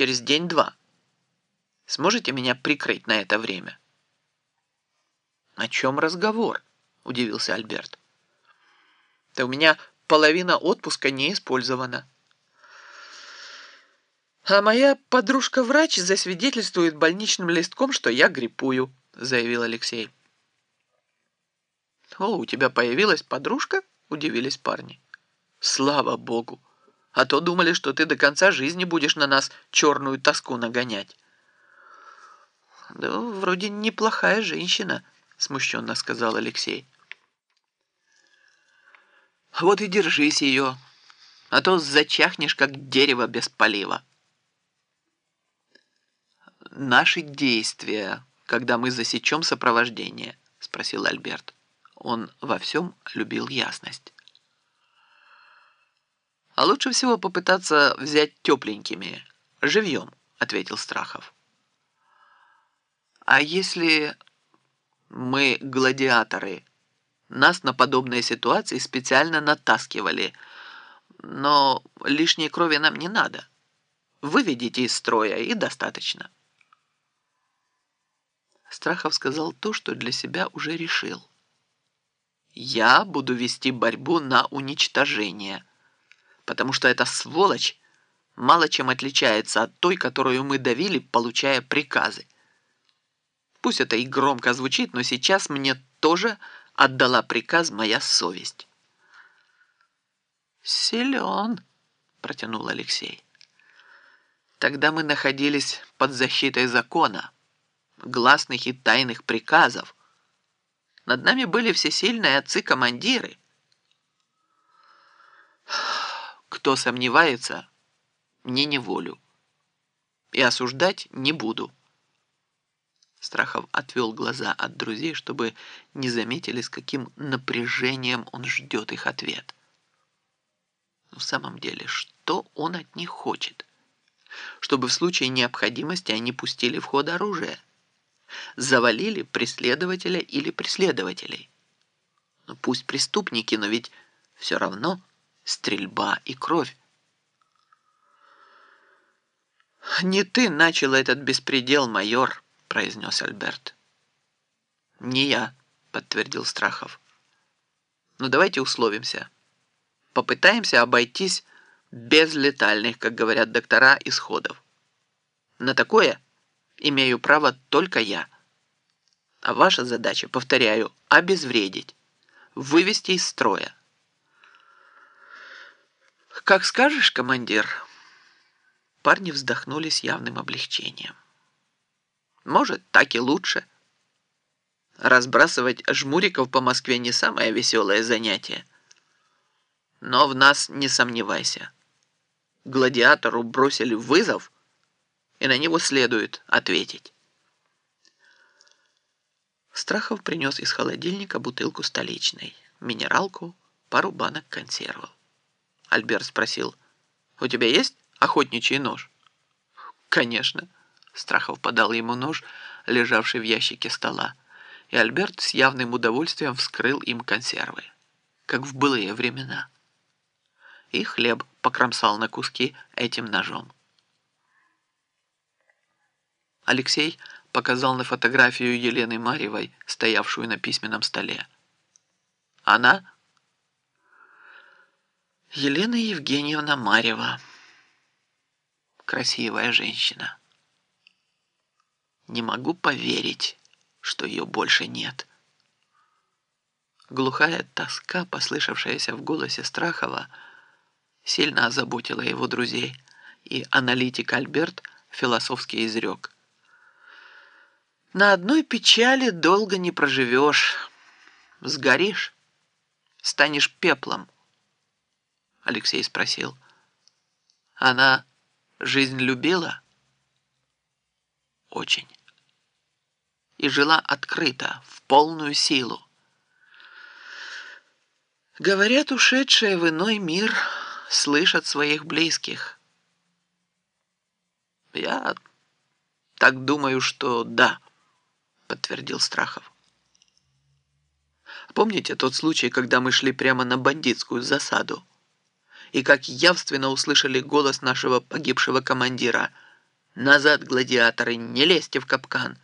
через день-два. Сможете меня прикрыть на это время?» «О чем разговор?» – удивился Альберт. «Да у меня половина отпуска не использована». «А моя подружка-врач засвидетельствует больничным листком, что я гриппую», – заявил Алексей. «О, у тебя появилась подружка?» – удивились парни. «Слава богу! А то думали, что ты до конца жизни будешь на нас черную тоску нагонять». «Да вроде неплохая женщина», – смущенно сказал Алексей. «Вот и держись ее, а то зачахнешь, как дерево без полива». «Наши действия, когда мы засечем сопровождение?» – спросил Альберт. Он во всем любил ясность. «А лучше всего попытаться взять тепленькими, живьем», – ответил Страхов. «А если мы гладиаторы? Нас на подобные ситуации специально натаскивали, но лишней крови нам не надо. Выведите из строя и достаточно». Страхов сказал то, что для себя уже решил. «Я буду вести борьбу на уничтожение, потому что эта сволочь мало чем отличается от той, которую мы давили, получая приказы. Пусть это и громко звучит, но сейчас мне тоже отдала приказ моя совесть». «Силен», — протянул Алексей. «Тогда мы находились под защитой закона» гласных и тайных приказов. Над нами были всесильные отцы-командиры. Кто сомневается, не неволю. И осуждать не буду. Страхов отвел глаза от друзей, чтобы не заметили, с каким напряжением он ждет их ответ. В самом деле, что он от них хочет? Чтобы в случае необходимости они пустили в ход оружие – завалили преследователя или преследователей. Ну, пусть преступники, но ведь все равно стрельба и кровь. «Не ты начал этот беспредел, майор», — произнес Альберт. «Не я», — подтвердил Страхов. «Ну давайте условимся. Попытаемся обойтись без летальных, как говорят доктора, исходов. На такое имею право только я. А ваша задача, повторяю, обезвредить, вывести из строя. «Как скажешь, командир». Парни вздохнули с явным облегчением. «Может, так и лучше. Разбрасывать жмуриков по Москве не самое веселое занятие. Но в нас не сомневайся. Гладиатору бросили вызов — и на него следует ответить. Страхов принес из холодильника бутылку столичной, минералку, пару банок консервов. Альберт спросил, «У тебя есть охотничий нож?» «Конечно». Страхов подал ему нож, лежавший в ящике стола, и Альберт с явным удовольствием вскрыл им консервы, как в былые времена. И хлеб покромсал на куски этим ножом. Алексей показал на фотографию Елены Марьевой, стоявшую на письменном столе. Она? Елена Евгеньевна Марьева. Красивая женщина. Не могу поверить, что ее больше нет. Глухая тоска, послышавшаяся в голосе Страхова, сильно озаботила его друзей, и аналитик Альберт философски изрек – на одной печали долго не проживешь. Сгоришь, станешь пеплом. Алексей спросил. Она жизнь любила? Очень. И жила открыто, в полную силу. Говорят, ушедшие в иной мир слышат своих близких. Я так думаю, что да подтвердил Страхов. Помните тот случай, когда мы шли прямо на бандитскую засаду? И как явственно услышали голос нашего погибшего командира Назад, гладиаторы, не лезьте в капкан!»